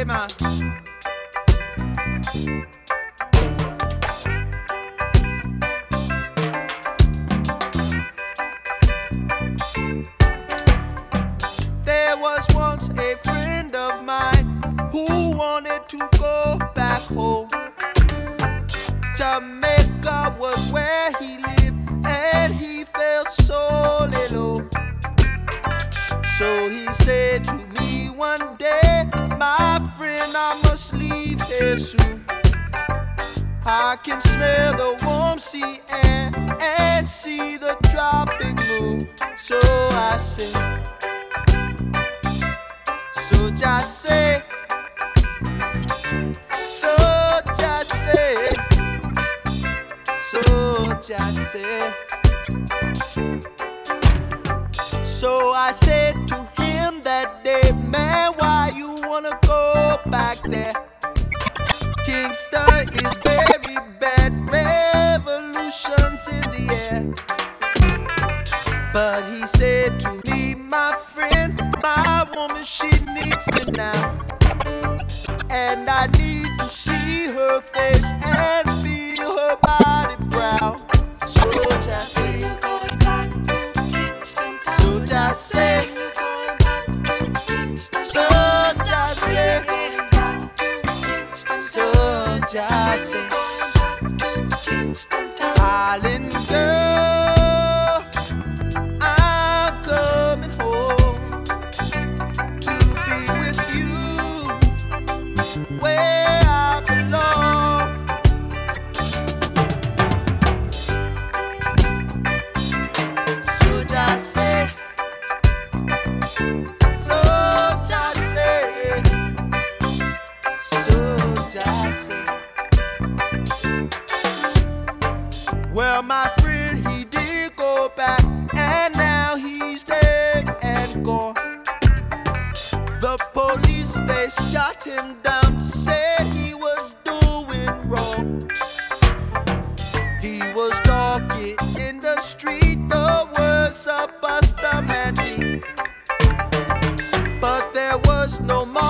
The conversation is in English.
Yeah. There was once a friend of mine who wanted to go back home. Jamaica was where he lived, and he felt so little. So he said to me one day, My friend, I must leave here soon. I can smell the warm sea air and see the tropic moon. So I said, So just say, so just say, so just say. So I said to him that day, man, why back there? Kingston is very bad, revolutions in the air. But he said to me, my friend, my woman, she needs me now. And I need to see her face and feel so just say, Well, my friend, he did go back, and now he's dead and gone. The police they shot him down, said he was doing wrong. He was talking in the street, the words of Buster. But there was no Marcus